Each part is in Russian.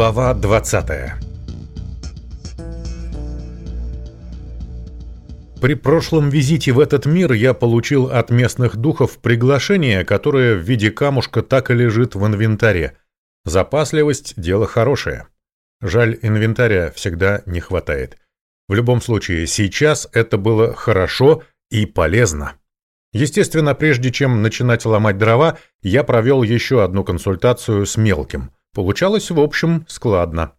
Глава 20 При прошлом визите в этот мир я получил от местных духов приглашение, которое в виде камушка так и лежит в инвентаре. Запасливость – дело хорошее. Жаль, инвентаря всегда не хватает. В любом случае, сейчас это было хорошо и полезно. Естественно, прежде чем начинать ломать дрова, я провел еще одну консультацию с мелким. Получалось, в общем, складно.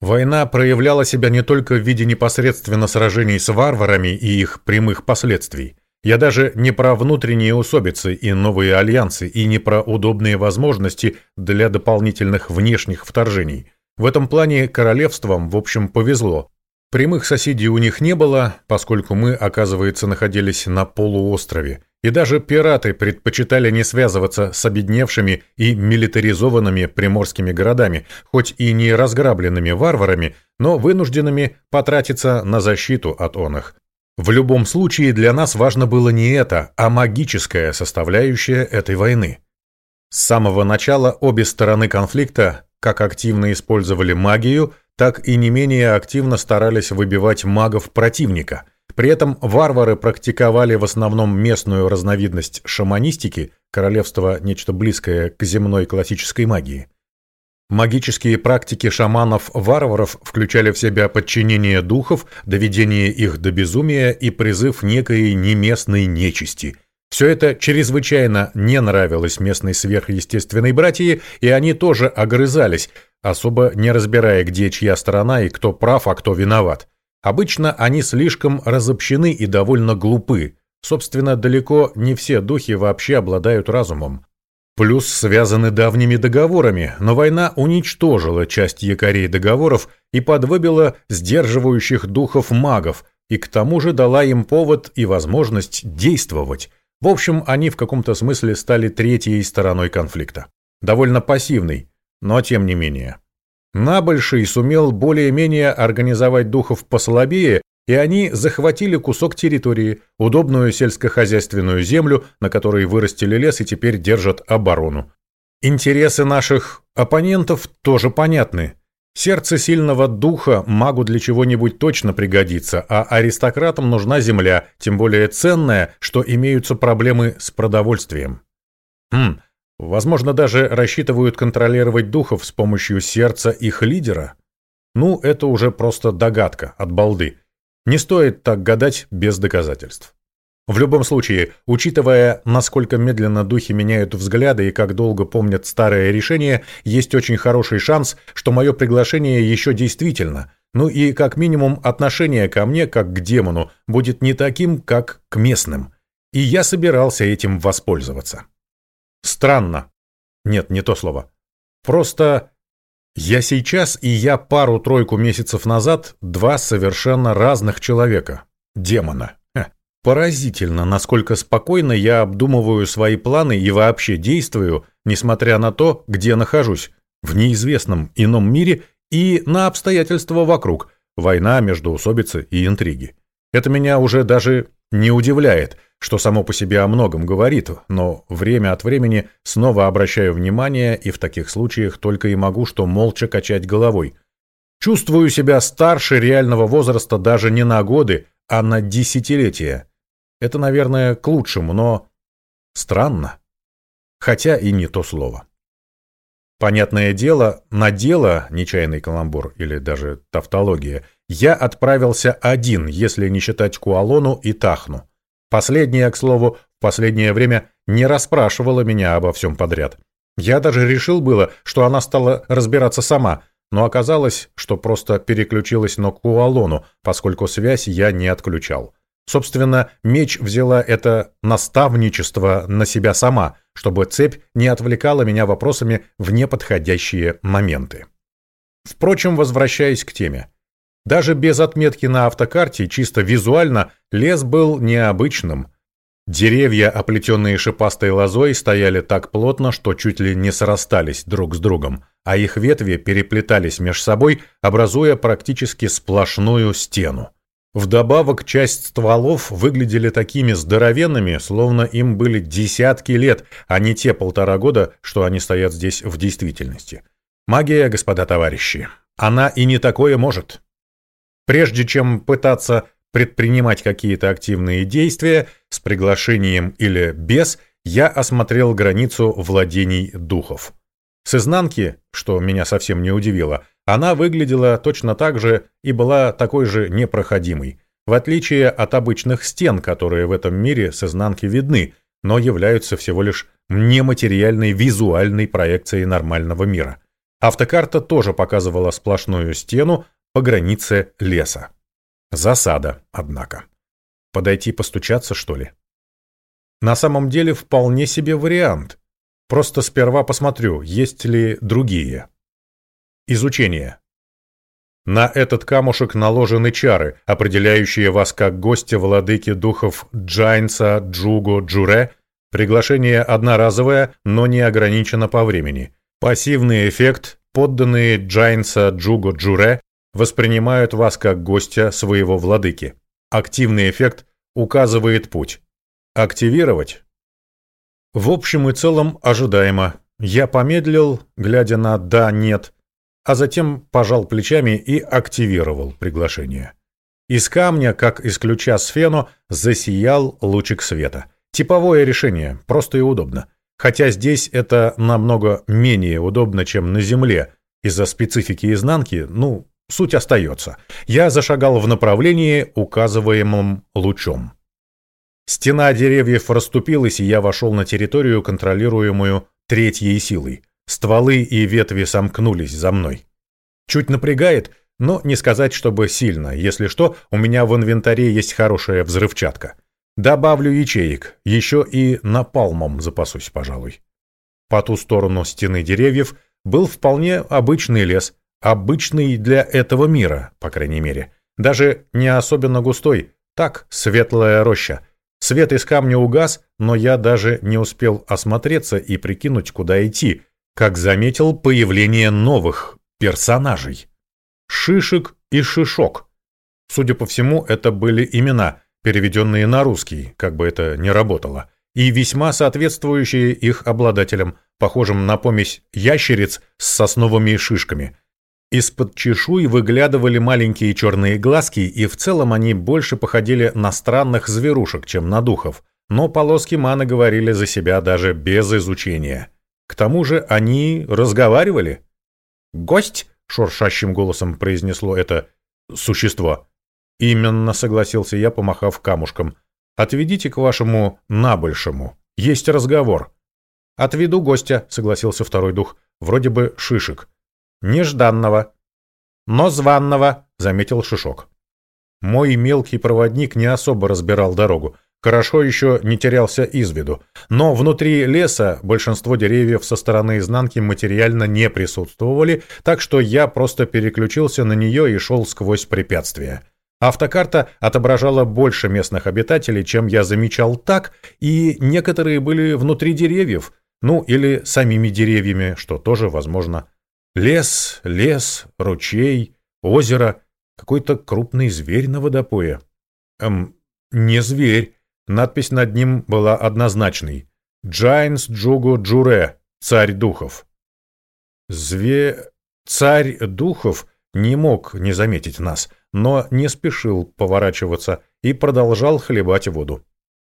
Война проявляла себя не только в виде непосредственно сражений с варварами и их прямых последствий. Я даже не про внутренние усобицы и новые альянсы, и не про удобные возможности для дополнительных внешних вторжений. В этом плане королевствам, в общем, повезло. Прямых соседей у них не было, поскольку мы, оказывается, находились на полуострове, и даже пираты предпочитали не связываться с обедневшими и милитаризованными приморскими городами, хоть и не разграбленными варварами, но вынужденными потратиться на защиту от оных. В любом случае для нас важно было не это, а магическая составляющая этой войны. С самого начала обе стороны конфликта как активно использовали магию – так и не менее активно старались выбивать магов противника. При этом варвары практиковали в основном местную разновидность шаманистики, королевство нечто близкое к земной классической магии. Магические практики шаманов-варваров включали в себя подчинение духов, доведение их до безумия и призыв некой неместной нечисти – все это чрезвычайно не нравилось местной сверхъестественной братьи, и они тоже огрызались, особо не разбирая, где чья сторона и кто прав, а кто виноват. Обычно они слишком разобщены и довольно глупы. Собственно, далеко не все духи вообще обладают разумом. Плюс связаны давними договорами, но война уничтожила часть якорей договоров и подвыбила сдерживающих духов магов, и к тому же дала им повод и возможность действовать. В общем, они в каком-то смысле стали третьей стороной конфликта. Довольно пассивной, но тем не менее. Набольший сумел более-менее организовать духов послабее, и они захватили кусок территории, удобную сельскохозяйственную землю, на которой вырастили лес и теперь держат оборону. Интересы наших оппонентов тоже понятны. Сердце сильного духа магу для чего-нибудь точно пригодится, а аристократам нужна земля, тем более ценная, что имеются проблемы с продовольствием. Хм, возможно, даже рассчитывают контролировать духов с помощью сердца их лидера? Ну, это уже просто догадка от балды. Не стоит так гадать без доказательств. В любом случае, учитывая, насколько медленно духи меняют взгляды и как долго помнят старое решение, есть очень хороший шанс, что мое приглашение еще действительно. Ну и как минимум отношение ко мне, как к демону, будет не таким, как к местным. И я собирался этим воспользоваться. Странно. Нет, не то слово. Просто я сейчас и я пару-тройку месяцев назад два совершенно разных человека. Демона. Поразительно, насколько спокойно я обдумываю свои планы и вообще действую, несмотря на то, где нахожусь, в неизвестном ином мире и на обстоятельства вокруг, война, междоусобицы и интриги. Это меня уже даже не удивляет, что само по себе о многом говорит, но время от времени снова обращаю внимание и в таких случаях только и могу что молча качать головой. Чувствую себя старше реального возраста даже не на годы, а на десятилетия. Это, наверное, к лучшему, но странно. Хотя и не то слово. Понятное дело, на дело, нечаянный каламбур или даже тавтология, я отправился один, если не считать Куалону и Тахну. Последняя, к слову, в последнее время не расспрашивала меня обо всем подряд. Я даже решил было, что она стала разбираться сама, но оказалось, что просто переключилась на Куалону, поскольку связь я не отключал. Собственно, меч взяла это наставничество на себя сама, чтобы цепь не отвлекала меня вопросами в неподходящие моменты. Впрочем, возвращаясь к теме. Даже без отметки на автокарте, чисто визуально, лес был необычным. Деревья, оплетенные шипастой лозой, стояли так плотно, что чуть ли не срастались друг с другом, а их ветви переплетались между собой, образуя практически сплошную стену. Вдобавок, часть стволов выглядели такими здоровенными, словно им были десятки лет, а не те полтора года, что они стоят здесь в действительности. Магия, господа товарищи. Она и не такое может. Прежде чем пытаться предпринимать какие-то активные действия с приглашением или без, я осмотрел границу владений духов. С изнанки, что меня совсем не удивило, она выглядела точно так же и была такой же непроходимой, в отличие от обычных стен, которые в этом мире с изнанки видны, но являются всего лишь нематериальной визуальной проекцией нормального мира. Автокарта тоже показывала сплошную стену по границе леса. Засада, однако. Подойти постучаться, что ли? На самом деле вполне себе вариант. Просто сперва посмотрю, есть ли другие. Изучение. На этот камушек наложены чары, определяющие вас как гостя владыки духов Джайнса Джуго Джуре. Приглашение одноразовое, но не ограничено по времени. Пассивный эффект. Подданные Джайнса Джуго Джуре воспринимают вас как гостя своего владыки. Активный эффект указывает путь. Активировать? В общем и целом ожидаемо. Я помедлил, глядя на «да», «нет», а затем пожал плечами и активировал приглашение. Из камня, как из ключа сфену, засиял лучик света. Типовое решение, просто и удобно. Хотя здесь это намного менее удобно, чем на Земле. Из-за специфики изнанки, ну, Суть остается. Я зашагал в направлении, указываемом лучом. Стена деревьев расступилась, и я вошел на территорию, контролируемую третьей силой. Стволы и ветви сомкнулись за мной. Чуть напрягает, но не сказать, чтобы сильно. Если что, у меня в инвентаре есть хорошая взрывчатка. Добавлю ячеек, еще и напалмом запасусь, пожалуй. По ту сторону стены деревьев был вполне обычный лес, Обычный для этого мира, по крайней мере. Даже не особенно густой. Так, светлая роща. Свет из камня угас, но я даже не успел осмотреться и прикинуть, куда идти, как заметил появление новых персонажей. Шишек и Шишок. Судя по всему, это были имена, переведенные на русский, как бы это ни работало, и весьма соответствующие их обладателям, похожим на помесь ящериц с сосновыми шишками – из-под чешуй выглядывали маленькие черные глазки, и в целом они больше походили на странных зверушек, чем на духов. Но полоски маны говорили за себя даже без изучения. К тому же они разговаривали. «Гость!» — шуршащим голосом произнесло это существо. «Именно», — согласился я, помахав камушком. «Отведите к вашему набольшему. Есть разговор». «Отведу гостя», — согласился второй дух. «Вроде бы шишек». Нежданного. Но званного, заметил Шишок. Мой мелкий проводник не особо разбирал дорогу. Хорошо еще не терялся из виду. Но внутри леса большинство деревьев со стороны изнанки материально не присутствовали, так что я просто переключился на нее и шел сквозь препятствия. Автокарта отображала больше местных обитателей, чем я замечал так, и некоторые были внутри деревьев, ну или самими деревьями, что тоже возможно. Лес, лес, ручей, озеро, какой-то крупный зверь на водопое. Эм, не зверь. Надпись над ним была однозначной. «Джайнс Джугу Джуре, царь духов». Зве... Царь духов не мог не заметить нас, но не спешил поворачиваться и продолжал хлебать воду.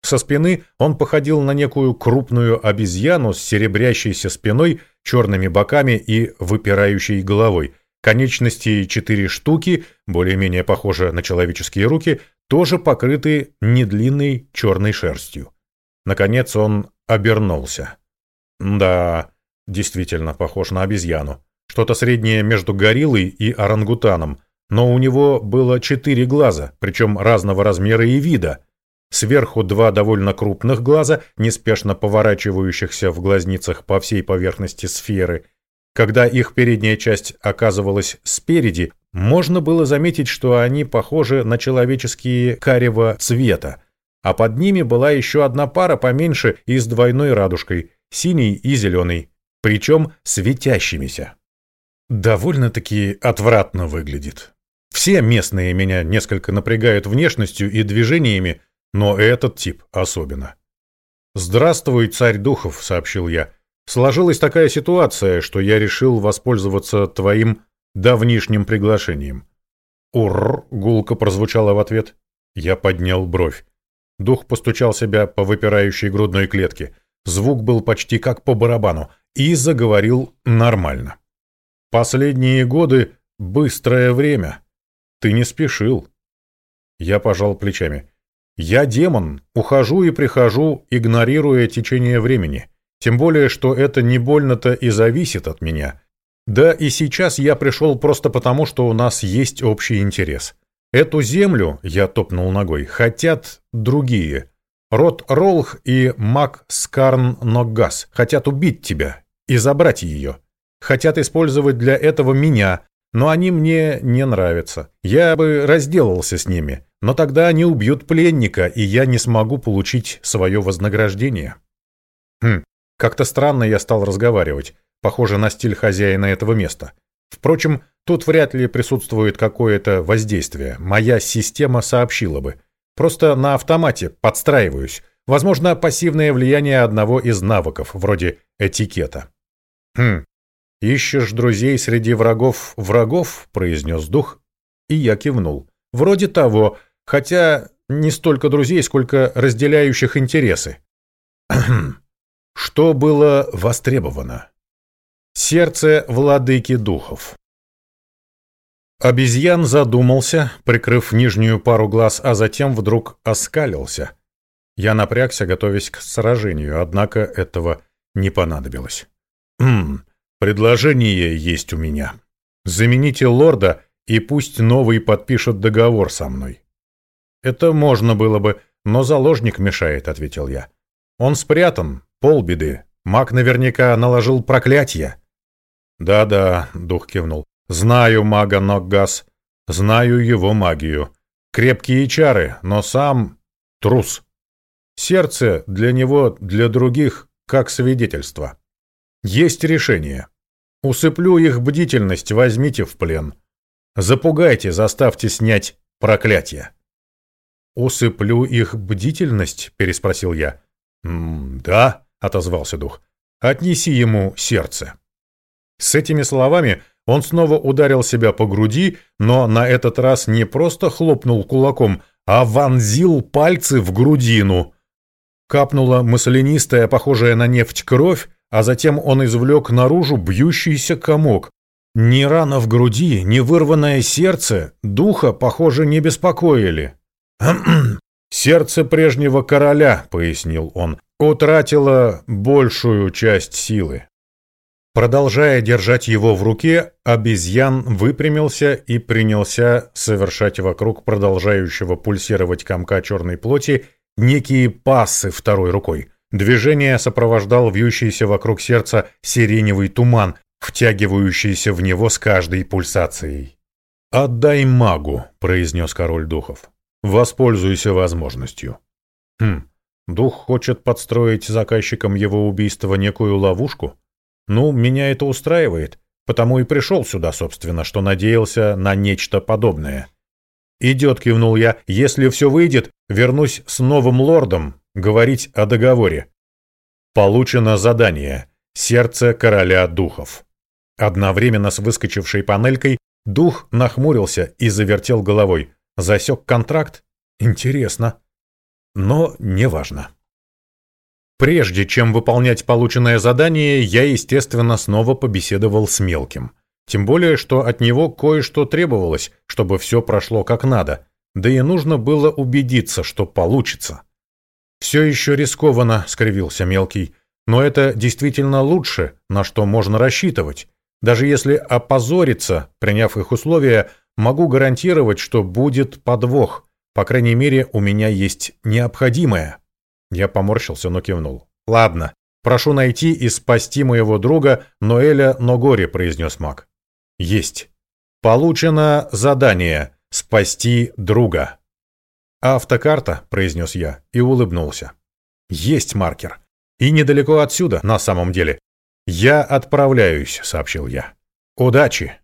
Со спины он походил на некую крупную обезьяну с серебрящейся спиной, черными боками и выпирающей головой. Конечности четыре штуки, более-менее похожие на человеческие руки, тоже покрыты недлинной черной шерстью. Наконец он обернулся. Да, действительно похож на обезьяну. Что-то среднее между гориллой и орангутаном, но у него было четыре глаза, причем разного размера и вида – Сверху два довольно крупных глаза, неспешно поворачивающихся в глазницах по всей поверхности сферы. Когда их передняя часть оказывалась спереди, можно было заметить, что они похожи на человеческие карего цвета. А под ними была еще одна пара поменьше и с двойной радужкой, синий и зеленый, причем светящимися. Довольно-таки отвратно выглядит. Все местные меня несколько напрягают внешностью и движениями, но этот тип особенно. «Здравствуй, царь духов», — сообщил я. Сложилась такая ситуация, что я решил воспользоваться твоим давнишним приглашением. «Урр!» — гулко прозвучало в ответ. Я поднял бровь. Дух постучал себя по выпирающей грудной клетке. Звук был почти как по барабану. И заговорил нормально. «Последние годы — быстрое время. Ты не спешил». Я пожал плечами. «Я демон. Ухожу и прихожу, игнорируя течение времени. Тем более, что это не больно-то и зависит от меня. Да и сейчас я пришел просто потому, что у нас есть общий интерес. Эту землю, я топнул ногой, хотят другие. Род Ролх и Мак Скарн Ноггас хотят убить тебя и забрать ее. Хотят использовать для этого меня, но они мне не нравятся. Я бы разделался с ними, но тогда они убьют пленника, и я не смогу получить свое вознаграждение. Хм, как-то странно я стал разговаривать, похоже на стиль хозяина этого места. Впрочем, тут вряд ли присутствует какое-то воздействие. Моя система сообщила бы. Просто на автомате подстраиваюсь. Возможно, пассивное влияние одного из навыков, вроде этикета. «Хм, ищешь друзей среди врагов врагов?» — произнес дух, и я кивнул. «Вроде того, хотя не столько друзей, сколько разделяющих интересы». Что было востребовано? Сердце владыки духов. Обезьян задумался, прикрыв нижнюю пару глаз, а затем вдруг оскалился. Я напрягся, готовясь к сражению, однако этого не понадобилось. «Хм, предложение есть у меня. Замените лорда, и пусть новый подпишет договор со мной». «Это можно было бы, но заложник мешает», — ответил я. «Он спрятан, полбеды. Маг наверняка наложил проклятие». «Да-да», — дух кивнул. «Знаю мага Ноггас. Знаю его магию. Крепкие чары, но сам трус. Сердце для него, для других, как свидетельство. Есть решение. Усыплю их бдительность, возьмите в плен. Запугайте, заставьте снять проклятие». «Усыплю их бдительность?» — переспросил я. «Да», — отозвался дух. «Отнеси ему сердце». С этими словами он снова ударил себя по груди, но на этот раз не просто хлопнул кулаком, а вонзил пальцы в грудину. Капнула маслянистая, похожая на нефть кровь, а затем он извлек наружу бьющийся комок. Ни рана в груди, ни вырванное сердце духа, похоже, не беспокоили. «Сердце прежнего короля», — пояснил он, — «утратило большую часть силы». Продолжая держать его в руке, обезьян выпрямился и принялся совершать вокруг продолжающего пульсировать комка черной плоти некие пассы второй рукой. Движение сопровождал вьющийся вокруг сердца сиреневый туман, втягивающийся в него с каждой пульсацией. «Отдай магу», — произнес король духов. «Воспользуйся возможностью». «Хм, дух хочет подстроить заказчикам его убийства некую ловушку?» Ну, меня это устраивает, потому и пришел сюда, собственно, что надеялся на нечто подобное. «Идет», — кивнул я, — «если все выйдет, вернусь с новым лордом говорить о договоре». Получено задание «Сердце короля духов». Одновременно с выскочившей панелькой дух нахмурился и завертел головой. Засек контракт? Интересно. Но неважно. Прежде чем выполнять полученное задание, я, естественно, снова побеседовал с Мелким. Тем более, что от него кое-что требовалось, чтобы все прошло как надо. Да и нужно было убедиться, что получится. «Все еще рискованно», — скривился Мелкий. «Но это действительно лучше, на что можно рассчитывать. Даже если опозориться, приняв их условия, могу гарантировать, что будет подвох. По крайней мере, у меня есть необходимое». Я поморщился, но кивнул. «Ладно, прошу найти и спасти моего друга Ноэля Ногори», — произнес маг. «Есть. Получено задание «Спасти друга». «Автокарта», — произнес я и улыбнулся. «Есть маркер. И недалеко отсюда, на самом деле. Я отправляюсь», — сообщил я. «Удачи!»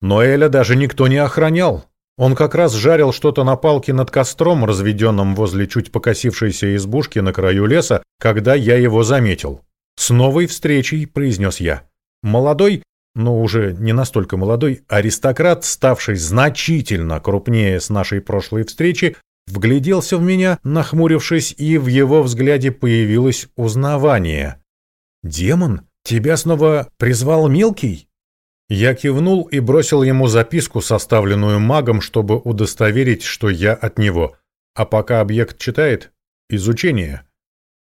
Ноэля даже никто не охранял. Он как раз жарил что-то на палке над костром, разведенным возле чуть покосившейся избушки на краю леса, когда я его заметил. «С новой встречей», — произнес я. Молодой, но уже не настолько молодой, аристократ, ставший значительно крупнее с нашей прошлой встречи, вгляделся в меня, нахмурившись, и в его взгляде появилось узнавание. «Демон, тебя снова призвал Мелкий?» Я кивнул и бросил ему записку, составленную магом, чтобы удостоверить, что я от него. А пока объект читает — изучение.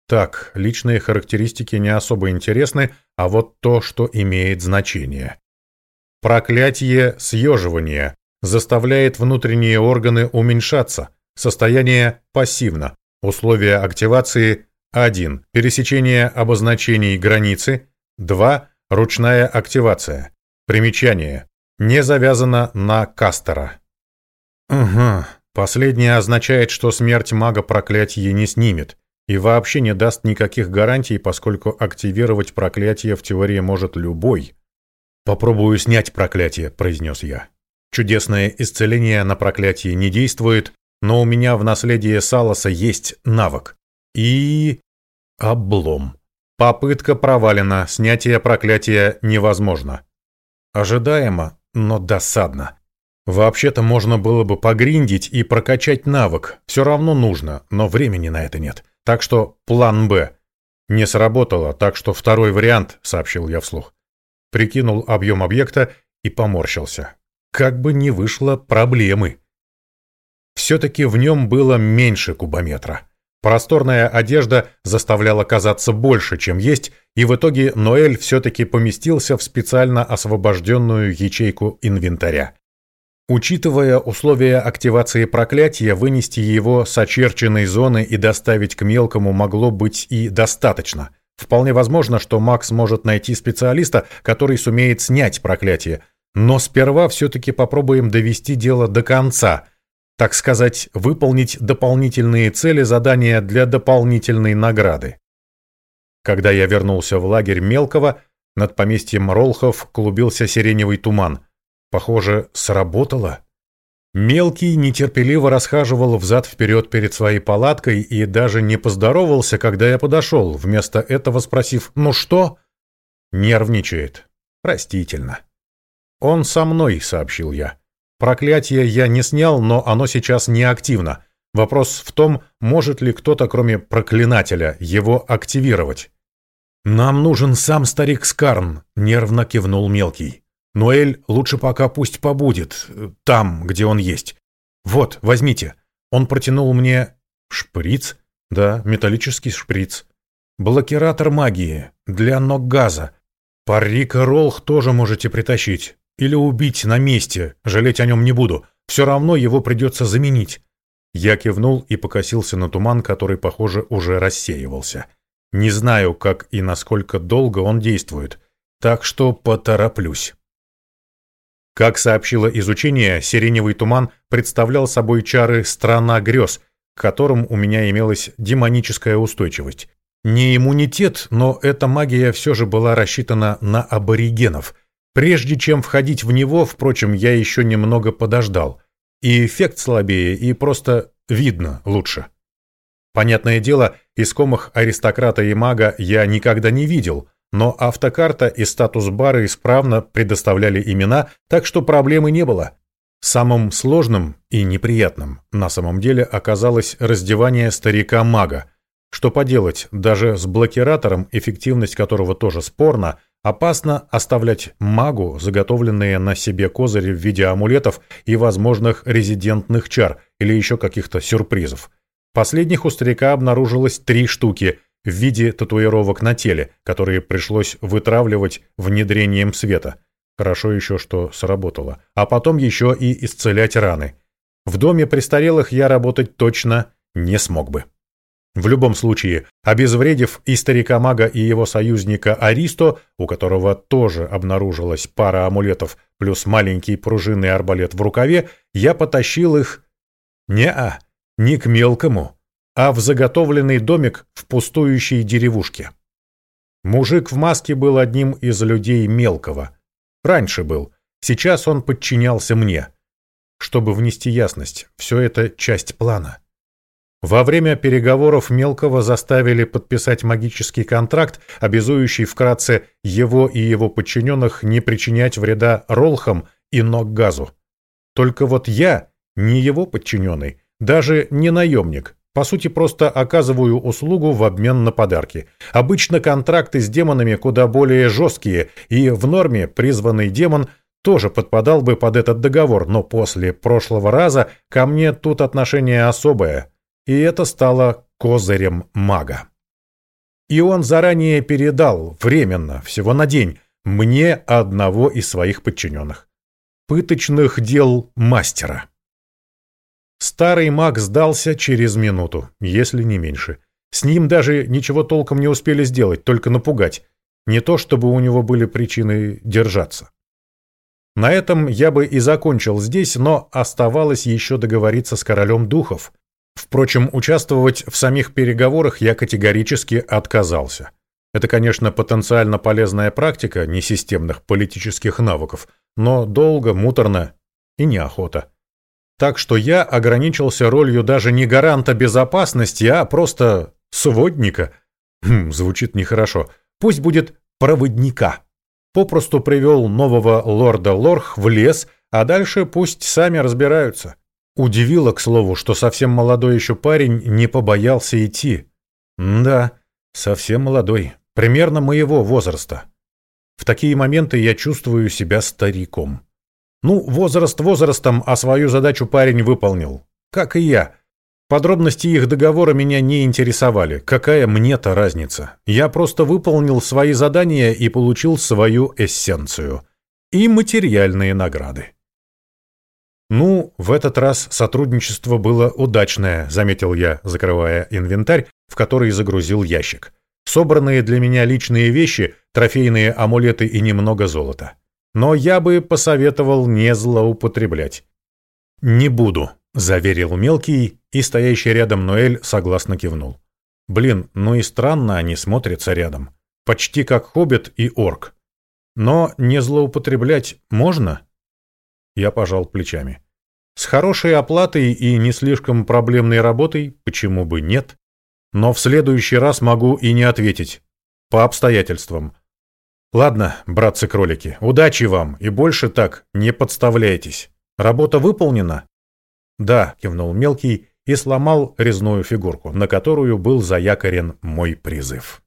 Так, личные характеристики не особо интересны, а вот то, что имеет значение. Проклятие съеживания заставляет внутренние органы уменьшаться. Состояние пассивно. Условия активации 1. Пересечение обозначений границы. 2. Ручная активация. Примечание. Не завязано на Кастера. Угу. Последнее означает, что смерть мага проклятие не снимет и вообще не даст никаких гарантий, поскольку активировать проклятие в теории может любой. «Попробую снять проклятие», — произнес я. «Чудесное исцеление на проклятие не действует, но у меня в наследии Саласа есть навык. И... облом. Попытка провалена, снятие проклятия невозможно. Ожидаемо, но досадно. Вообще-то можно было бы погриндить и прокачать навык, все равно нужно, но времени на это нет. Так что план «Б». Не сработало, так что второй вариант, сообщил я вслух. Прикинул объем объекта и поморщился. Как бы не вышло проблемы. Все-таки в нем было меньше кубометра. Просторная одежда заставляла казаться больше, чем есть, и в итоге Ноэль все-таки поместился в специально освобожденную ячейку инвентаря. Учитывая условия активации проклятия, вынести его с очерченной зоны и доставить к мелкому могло быть и достаточно. Вполне возможно, что Макс может найти специалиста, который сумеет снять проклятие. Но сперва все-таки попробуем довести дело до конца. Так сказать, выполнить дополнительные цели задания для дополнительной награды. Когда я вернулся в лагерь Мелкого, над поместьем Ролхов клубился сиреневый туман – Похоже, сработало. Мелкий нетерпеливо расхаживал взад-вперед перед своей палаткой и даже не поздоровался, когда я подошел, вместо этого спросив «Ну что?» Нервничает. Простительно. «Он со мной», — сообщил я. «Проклятие я не снял, но оно сейчас не активно. Вопрос в том, может ли кто-то, кроме проклинателя, его активировать». «Нам нужен сам старик Скарн», — нервно кивнул Мелкий. Ноэль лучше пока пусть побудет, э, там, где он есть. Вот, возьмите. Он протянул мне шприц. Да, металлический шприц. Блокиратор магии для ног газа. Паррика Ролх тоже можете притащить. Или убить на месте, жалеть о нем не буду. Все равно его придется заменить. Я кивнул и покосился на туман, который, похоже, уже рассеивался. Не знаю, как и насколько долго он действует, так что потороплюсь. Как сообщило изучение, сиреневый туман представлял собой чары «страна грез», к которым у меня имелась демоническая устойчивость. Не иммунитет, но эта магия все же была рассчитана на аборигенов. Прежде чем входить в него, впрочем, я еще немного подождал. И эффект слабее, и просто видно лучше. Понятное дело, искомых аристократа и мага я никогда не видел – но автокарта и статус-бары исправно предоставляли имена, так что проблемы не было. Самым сложным и неприятным на самом деле оказалось раздевание старика-мага. Что поделать, даже с блокиратором, эффективность которого тоже спорна, опасно оставлять магу заготовленные на себе козыри в виде амулетов и возможных резидентных чар или еще каких-то сюрпризов. Последних у старика обнаружилось три штуки – в виде татуировок на теле, которые пришлось вытравливать внедрением света. Хорошо еще, что сработало. А потом еще и исцелять раны. В доме престарелых я работать точно не смог бы. В любом случае, обезвредив и старика-мага, и его союзника Аристо, у которого тоже обнаружилась пара амулетов плюс маленький пружинный арбалет в рукаве, я потащил их... Не-а, не к мелкому, а в заготовленный домик в пустующей деревушке. Мужик в маске был одним из людей мелкого. Раньше был, сейчас он подчинялся мне. Чтобы внести ясность, все это часть плана. Во время переговоров Мелкого заставили подписать магический контракт, обязующий вкратце его и его подчиненных не причинять вреда Ролхам и Ноггазу. Только вот я не его подчиненный, даже не наемник, по сути, просто оказываю услугу в обмен на подарки. Обычно контракты с демонами куда более жесткие, и в норме призванный демон тоже подпадал бы под этот договор, но после прошлого раза ко мне тут отношение особое, и это стало козырем мага. И он заранее передал, временно, всего на день, мне одного из своих подчиненных. Пыточных дел мастера. Старый маг сдался через минуту, если не меньше. С ним даже ничего толком не успели сделать, только напугать. Не то, чтобы у него были причины держаться. На этом я бы и закончил здесь, но оставалось еще договориться с королем духов. Впрочем, участвовать в самих переговорах я категорически отказался. Это, конечно, потенциально полезная практика несистемных политических навыков, но долго, муторно и неохота. Так что я ограничился ролью даже не гаранта безопасности, а просто сводника. Хм, звучит нехорошо. Пусть будет проводника. Попросту привел нового лорда Лорх в лес, а дальше пусть сами разбираются. Удивило, к слову, что совсем молодой еще парень не побоялся идти. да, совсем молодой, примерно моего возраста. В такие моменты я чувствую себя стариком. Ну, возраст возрастом, а свою задачу парень выполнил. Как и я. Подробности их договора меня не интересовали. Какая мне-то разница? Я просто выполнил свои задания и получил свою эссенцию. И материальные награды. «Ну, в этот раз сотрудничество было удачное», — заметил я, закрывая инвентарь, в который загрузил ящик. «Собранные для меня личные вещи, трофейные амулеты и немного золота но я бы посоветовал не злоупотреблять. «Не буду», — заверил мелкий, и стоящий рядом Ноэль согласно кивнул. «Блин, ну и странно они смотрятся рядом. Почти как хоббит и орк. Но не злоупотреблять можно?» Я пожал плечами. «С хорошей оплатой и не слишком проблемной работой, почему бы нет? Но в следующий раз могу и не ответить. По обстоятельствам. Ладно, братцы-кролики, удачи вам и больше так не подставляйтесь. Работа выполнена? Да, кивнул мелкий и сломал резную фигурку, на которую был заякорен мой призыв.